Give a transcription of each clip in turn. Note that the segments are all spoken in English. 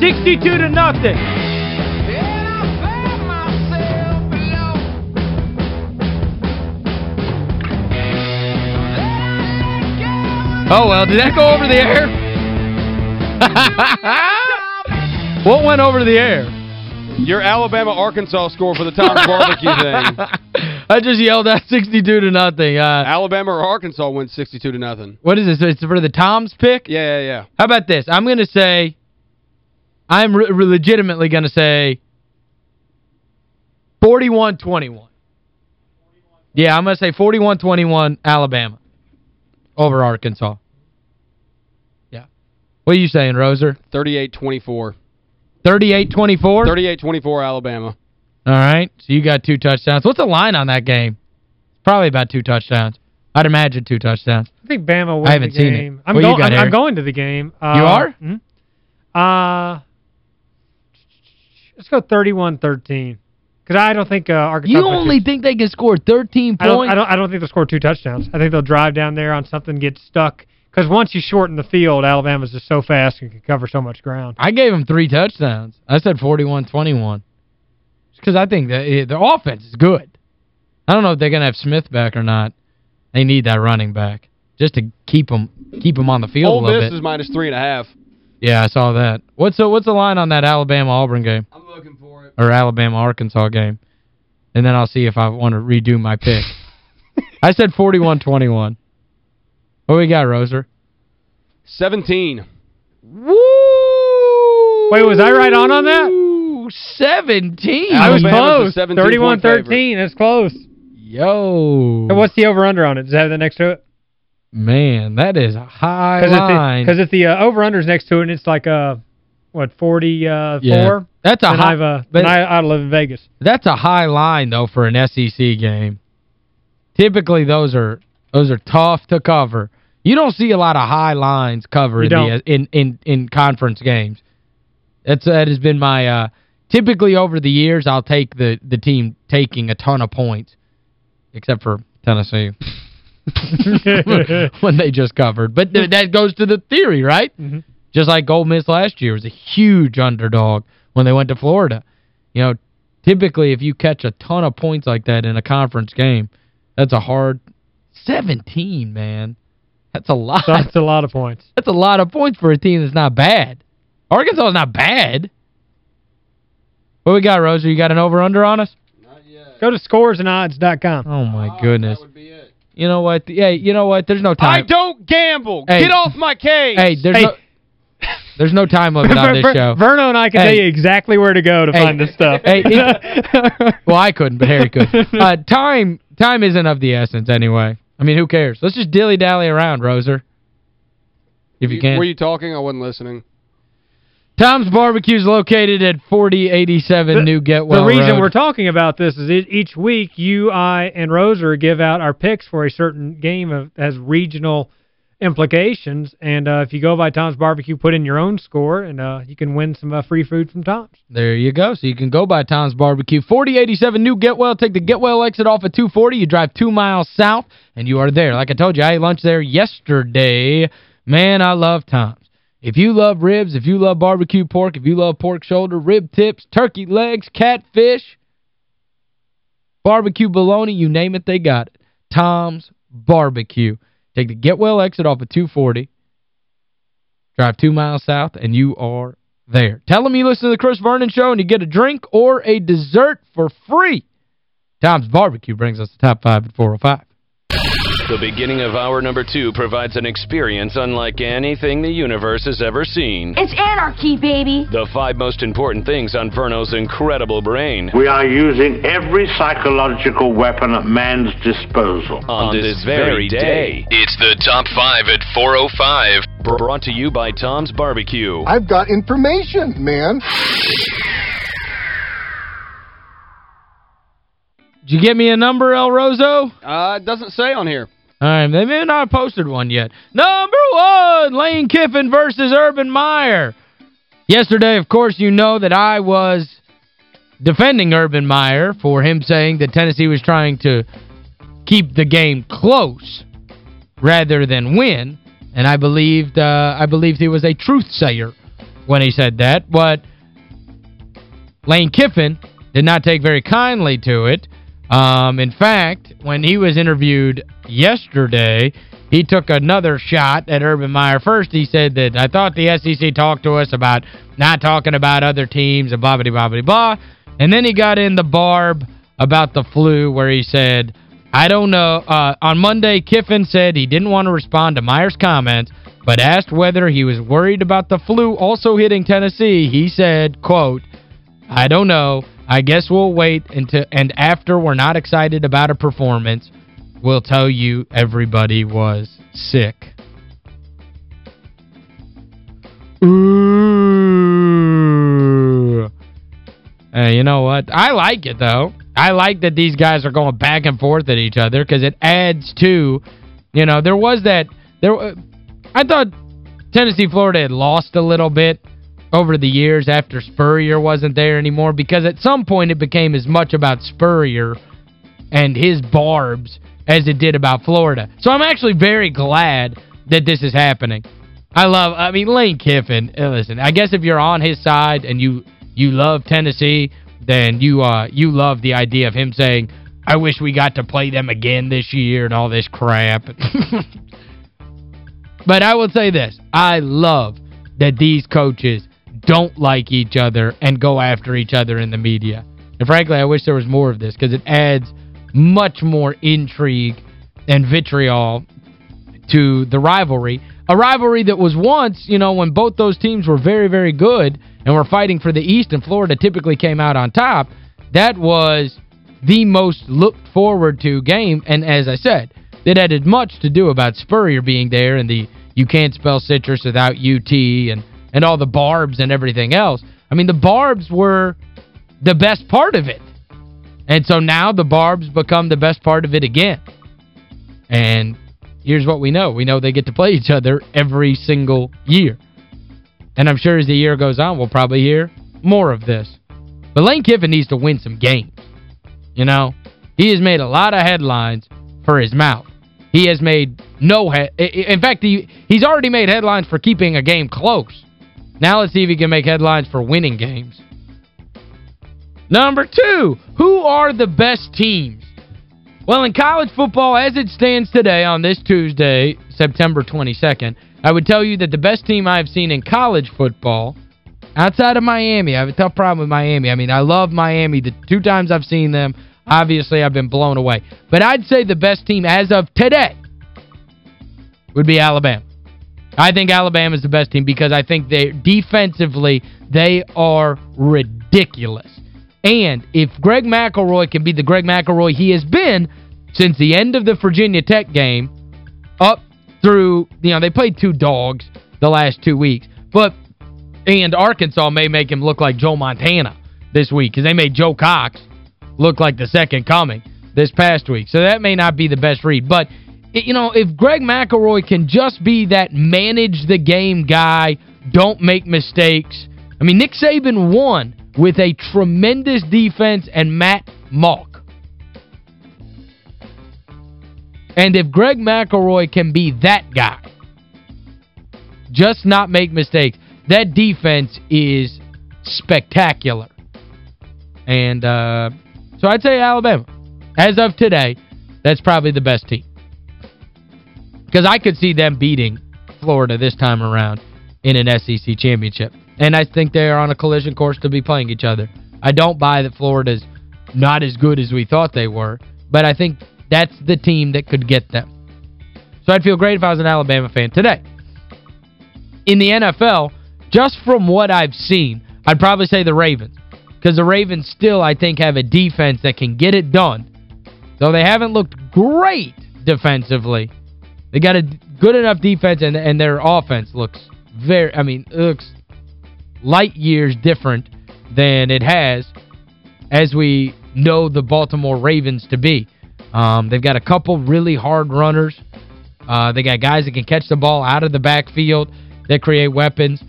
Sixty-two to nothing. Oh, well, did that go over the air? what went over the air? Your Alabama-Arkansas score for the Tom's Barbecue thing. I just yelled out 62 to nothing. Uh, Alabama or Arkansas wins 62 to nothing. what is this? It's for the Tom's pick? Yeah, yeah, yeah. How about this? I'm going to say, I'm re legitimately going to say 41-21. Yeah, I'm going to say 41-21 Alabama over Arkansas. Yeah. What are you saying, Roser? 38-24. 38-24? 38-24 Alabama. All right. So you got two touchdowns. What's the line on that game? Probably about two touchdowns. I'd imagine two touchdowns. I think Bama wins I haven't the seen it. game. I'm, What you go got, I'm, I'm going to the game. Uh, You are? mhm. Uh, let's go 31-13. Because I don't think uh, Arkansas... You only it- think they can score 13 I don't, points? I don't. I don't think they'll score two touchdowns. I think they'll drive down there on something, get stuck. Because once you shorten the field, Alabama's just so fast and can cover so much ground. I gave them three touchdowns. I said 41-21. Because I think that eh, their offense is good. I don't know if they're going to have Smith back or not. They need that running back just to keep them keep them on the field Ole a little Miss bit. is minus three and a half. Yeah, I saw that. What's the, what's the line on that Alabama-Auburn game? I'm looking for it. Or Alabama-Arkansas game? And then I'll see if I want to redo my pick. I said 41-21. What we got, Roser? 17. Woo! Wait, was I right on on that? 17. I was Alabama's a close. 17-point 31-13. That's close. Yo. And what's the over-under on it? Does it have that next to it? Man, that is a high Because line. if the, 'cause if the uh, over-under's next to it, and it's like, uh, what, 44? Yeah. That's a high, I've, uh, but I, I live in Vegas. that's a high line though for an SEC game. Typically those are those are tough to cover. You don't see a lot of high lines covered in, the, in in in conference games. That's that has been my uh typically over the years I'll take the the team taking a ton of points except for Tennessee. when they just covered. But th that goes to the theory, right? Mhm. Just like Ole Miss last year was a huge underdog when they went to Florida. You know, typically if you catch a ton of points like that in a conference game, that's a hard 17, man. That's a lot. That's a lot of points. That's a lot of points for a team that's not bad. Arkansas is not bad. What we got, Roser? You got an over-under on us? Not yet. Go to scoresandodds.com. Oh, my goodness. That would be it. You know what? Hey, you know what? There's no time. I don't gamble. Hey. Get off my case. Hey, there's Hey. no there's no time limit on this show. Verno and I can Hey. tell you exactly where to go to Hey. find this stuff. Hey, Well, I couldn't, but Harry could. Uh, time time isn't of the essence anyway. I mean, who cares? Let's just dilly-dally around, Roser. If you can. Were you talking? I wasn't listening. Tom's Barbecue is located at 4087 New Getwell the reason Road. we're talking about this is each week you, I, and Roser give out our picks for a certain game of has regional implications. And uh, if you go by Tom's Barbecue, put in your own score, and uh, you can win some uh, free food from Tom's. There you go. So you can go by Tom's Barbecue. 4087 New Getwell. Take the Getwell exit off at 240. You drive two miles south, and you are there. Like I told you, I ate lunch there yesterday. Man, I love Tom's. If you love ribs, if you love barbecue pork, if you love pork shoulder, rib tips, turkey legs, catfish, barbecue bologna, you name it, they got it. Tom's Barbecue. Take the Getwell exit off of 240. Drive two miles south, and you are there. Tell them you listen to the Chris Vernon Show, and you get a drink or a dessert for free. Tom's Barbecue brings us the top five at 405. The beginning of hour number two provides an experience unlike anything the universe has ever seen. It's anarchy, baby! The five most important things on Verno's incredible brain. We are using every psychological weapon at man's disposal. On, on this, this, very day. day. It's the top five at 405. Brought to you by Tom's Barbecue. I've got information, man. Did you get me a number, El Roso? Uh, it doesn't say on here. All right, they may not have posted one yet. Number one, Lane Kiffin versus Urban Meyer. Yesterday, of course, you know that I was defending Urban Meyer for him saying that Tennessee was trying to keep the game close rather than win. And I believed uh, I believed he was a truth sayer when he said that. But Lane Kiffin did not take very kindly to it. Um, in fact, when he was interviewed yesterday, he took another shot at Urban Meyer. First, he said that I thought the SEC talked to us about not talking about other teams and blah, blah, blah, blah, blah. And then he got in the barb about the flu where he said, I don't know. Uh, on Monday, Kiffin said he didn't want to respond to Meyer's comments, but asked whether he was worried about the flu also hitting Tennessee. He said, quote, I don't know. I guess we'll wait until and after we're not excited about a performance, we'll tell you everybody was sick. Ooh. Uh, you know what? I like it, though. I like that these guys are going back and forth at each other because it adds to, you know, there was that, there. I thought Tennessee, Florida had lost a little bit over the years after Spurrier wasn't there anymore because at some point it became as much about Spurrier and his barbs as it did about Florida. So I'm actually very glad that this is happening. I love, I mean, Lane Kiffin, uh, listen, I guess if you're on his side and you you love Tennessee, then you uh you love the idea of him saying, I wish we got to play them again this year and all this crap. but I will say this, I love that these coaches don't like each other and go after each other in the media. And frankly, I wish there was more of this because it adds much more intrigue and vitriol to the rivalry. A rivalry that was once, you know, when both those teams were very, very good and were fighting for the East and Florida typically came out on top, that was the most looked forward to game. And as I said, it had much to do about Spurrier being there and the you can't spell citrus without UT and and all the barbs and everything else. I mean, the barbs were the best part of it. And so now the barbs become the best part of it again. And here's what we know. We know they get to play each other every single year. And I'm sure as the year goes on, we'll probably hear more of this. But Lane Kiffin needs to win some games. You know, he has made a lot of headlines for his mouth. He has made no head in fact he he's already made headlines for keeping a game close. Now let's see if he can make headlines for winning games. Number two, who are the best teams? Well, in college football, as it stands today on this Tuesday, September 22nd, I would tell you that the best team I've seen in college football, outside of Miami, I have a tough problem with Miami. I mean, I love Miami. The two times I've seen them, obviously I've been blown away. But I'd say the best team as of today would be Alabama. I think Alabama is the best team because I think they defensively they are ridiculous. And if Greg McElroy can be the Greg McElroy he has been since the end of the Virginia Tech game up through, you know, they played two dogs the last two weeks. But, and Arkansas may make him look like Joe Montana this week because they made Joe Cox look like the second coming this past week. So that may not be the best read. But you know, if Greg McElroy can just be that manage the game guy, don't make mistakes. I mean, Nick Saban won with a tremendous defense and Matt Mauck. And if Greg McElroy can be that guy, just not make mistakes, that defense is spectacular. And uh, so I'd say Alabama. As of today, that's probably the best team. Because I could see them beating Florida this time around in an SEC championship. And I think they are on a collision course to be playing each other. I don't buy that Florida's not as good as we thought they were, but I think that's the team that could get them. So I'd feel great if I was an Alabama fan today. In the NFL, just from what I've seen, I'd probably say the Ravens. Because the Ravens still, I think, have a defense that can get it done. Though they haven't looked great defensively, they got a good enough defense and and their offense looks very I mean, looks light years different than it has as we know the Baltimore Ravens to be. Um, they've got a couple really hard runners. Uh, they got guys that can catch the ball out of the backfield that create weapons.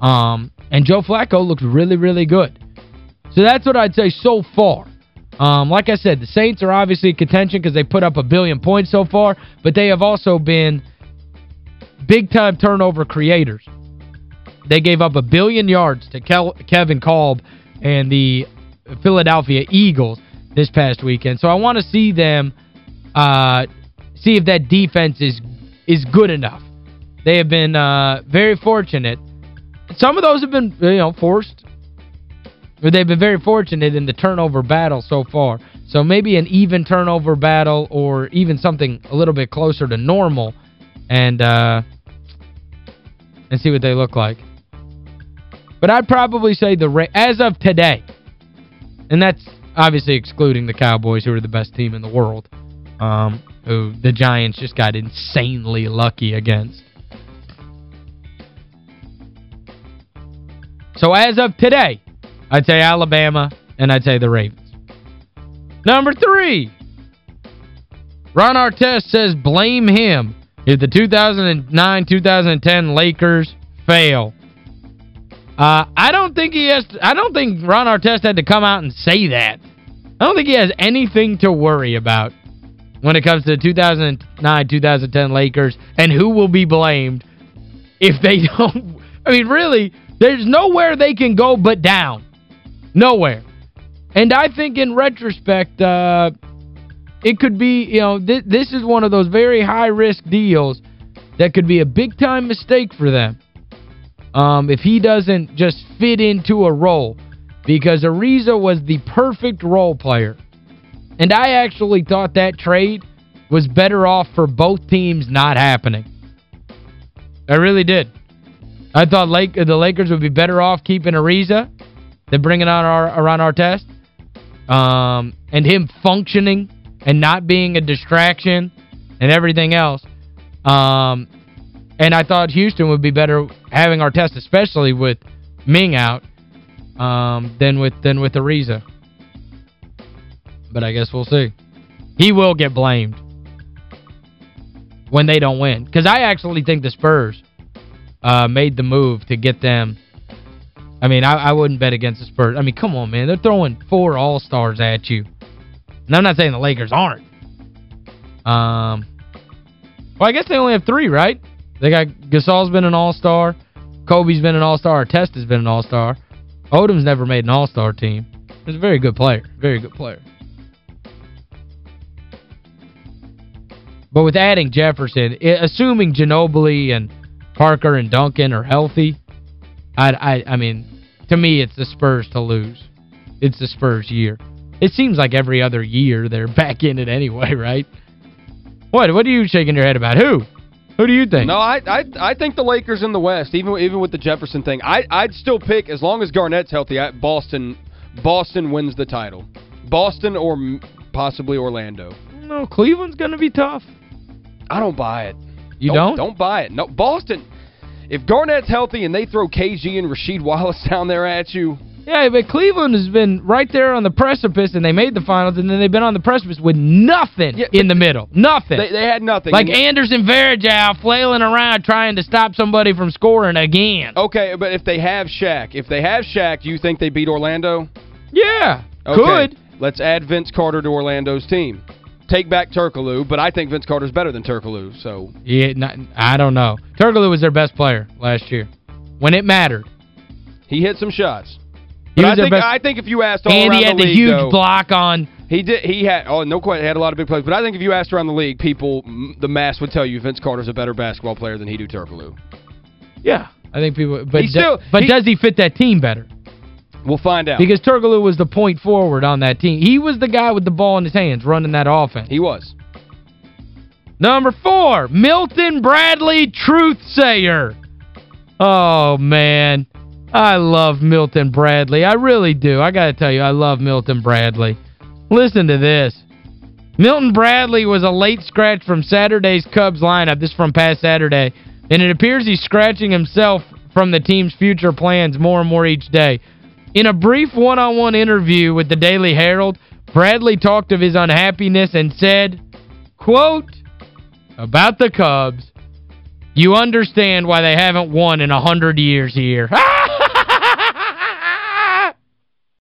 Um, and Joe Flacco looks really, really good. So that's what I'd say so far. Um, like I said, the Saints are obviously contention because they put up a billion points so far, but they have also been big-time turnover creators. They gave up a billion yards to Kel Kevin Kolb and the Philadelphia Eagles this past weekend. So I want to see them uh, see if that defense is is good enough. They have been uh, very fortunate. Some of those have been, you know, forced. But they've been very fortunate in the turnover battle so far. So maybe an even turnover battle or even something a little bit closer to normal and uh, and see what they look like. But I'd probably say the as of today, and that's obviously excluding the Cowboys, who are the best team in the world, um, who the Giants just got insanely lucky against. So as of today, I'd say Alabama, and I'd say the Ravens. Number three, Ron Artest says blame him if the 2009-2010 Lakers fail. Uh, I don't think he has I don't think Ron Artest had to come out and say that. I don't think he has anything to worry about when it comes to the 2009-2010 Lakers and who will be blamed if they don't I mean really there's nowhere they can go but down. Nowhere. And I think in retrospect uh, it could be, you know, th this is one of those very high-risk deals that could be a big-time mistake for them um, if he doesn't just fit into a role. Because Ariza was the perfect role player. And I actually thought that trade was better off for both teams not happening. I really did. I thought Lake the Lakers would be better off keeping Ariza than bringing on our around Artest. Um, and him functioning and not being a distraction and everything else. Um, and I thought Houston would be better having Artest, especially with Ming out, um, than with than with Ariza. But I guess we'll see. He will get blamed when they don't win. Because I actually think the Spurs uh, made the move to get them. I mean, I, I wouldn't bet against the Spurs. I mean, come on, man. They're throwing four All-Stars at you. And I'm not saying the Lakers aren't. Um, Well, I guess they only have three, right? They got Gasol's been an All-Star. Kobe's been an All-Star. Test has been an All-Star. Odom's never made an All-Star team. He's a very good player. Very good player. But with adding Jefferson, assuming Ginobili and Parker and Duncan are healthy, I, I, I mean, to me, it's the Spurs to lose. It's the Spurs year. It seems like every other year they're back in it anyway, right? What what are you shaking your head about? Who? Who do you think? No, I I I think the Lakers in the West, even even with the Jefferson thing. I I'd still pick as long as Garnett's healthy, I, Boston Boston wins the title. Boston or possibly Orlando. No, Cleveland's going to be tough. I don't buy it. You don't? Don't, don't buy it. No, Boston if Garnett's healthy and they throw KG and Rasheed Wallace down there at you, yeah, but Cleveland has been right there on the precipice, and they made the finals, and then they've been on the precipice with nothing yeah, in the middle. Nothing. They, they had nothing. Like Anderson Varejao flailing around trying to stop somebody from scoring again. Okay, but if they have Shaq, if they have Shaq, do you think they beat Orlando? Yeah, okay. could. Let's add Vince Carter to Orlando's team. Take back Turkoglu, but I think Vince Carter's better than Turkoglu, so... Yeah, not, I don't know. Turkoglu was their best player last year. When it mattered. He hit some shots. But I think, I think if you asked all and around he had the, the league, huge though, block on he did he had oh no quite had a lot of big plays but I think if you asked around the league people the mass would tell you Vince Carter's a better basketball player than Hedo Turkoglu. Yeah, I think people but still, but he, does he fit that team better? We'll find out. Because Turkoglu was the point forward on that team. He was the guy with the ball in his hands running that offense. He was. Number four, Milton Bradley Truth Sayer. Oh, man. I love Milton Bradley. I really do. I got to tell you, I love Milton Bradley. Listen to this. Milton Bradley was a late scratch from Saturday's Cubs lineup. This from past Saturday. And it appears he's scratching himself from the team's future plans more and more each day. In a brief one-on-one -on -one interview with the Daily Herald, Bradley talked of his unhappiness and said, quote, about the Cubs, you understand why they haven't won in a 100 years here. Ah!